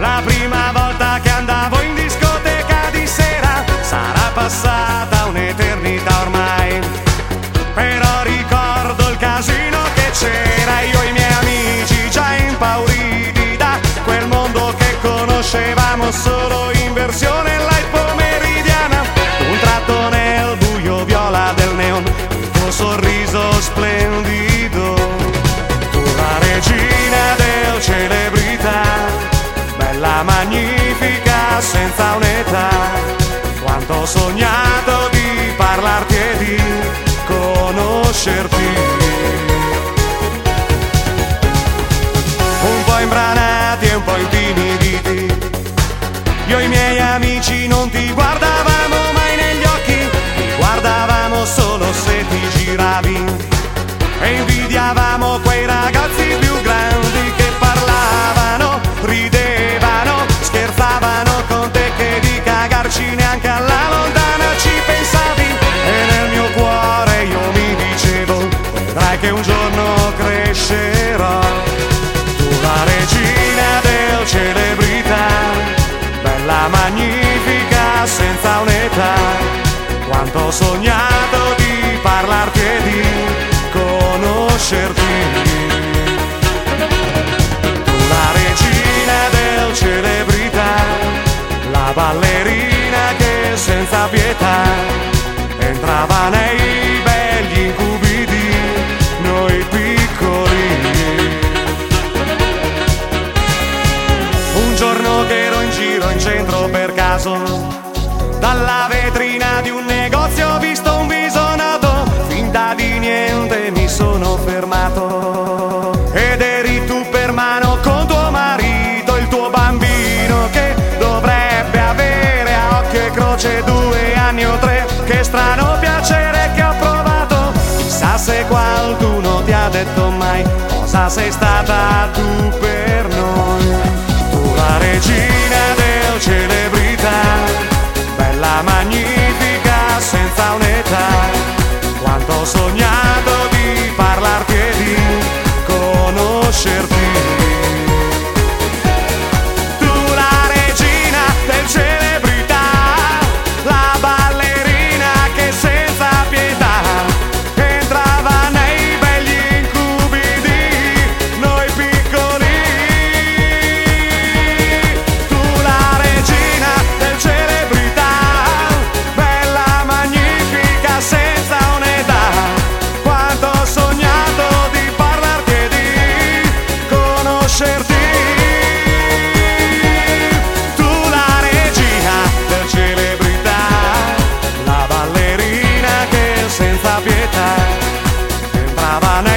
La prima volta che andavo in discoteca di sera sarà passata un'eternità ormai. Però ricordo il casino che c'era, io e i miei amici già impauriti da quel mondo che conoscevamo solo Quanto ho ho sognato di parlarti e di conoscerti. Tu la regina del celebrità, la ballerina che senza pietà entrava nei begli incubi di noi piccoli. Un giorno che ero in giro in centro per caso, dalla vetrina di un negozio ho visto un viso noto, finta di niente mi sono fermato. Ed eri tu per mano con tuo marito, il tuo bambino che dovrebbe avere a occhio e croce due anni o tre. Che strano piacere che ho provato, chissà se qualcuno ti ha detto mai cosa sei stata tu per noi. Tu la regina del celebrità, ширпотреб caravana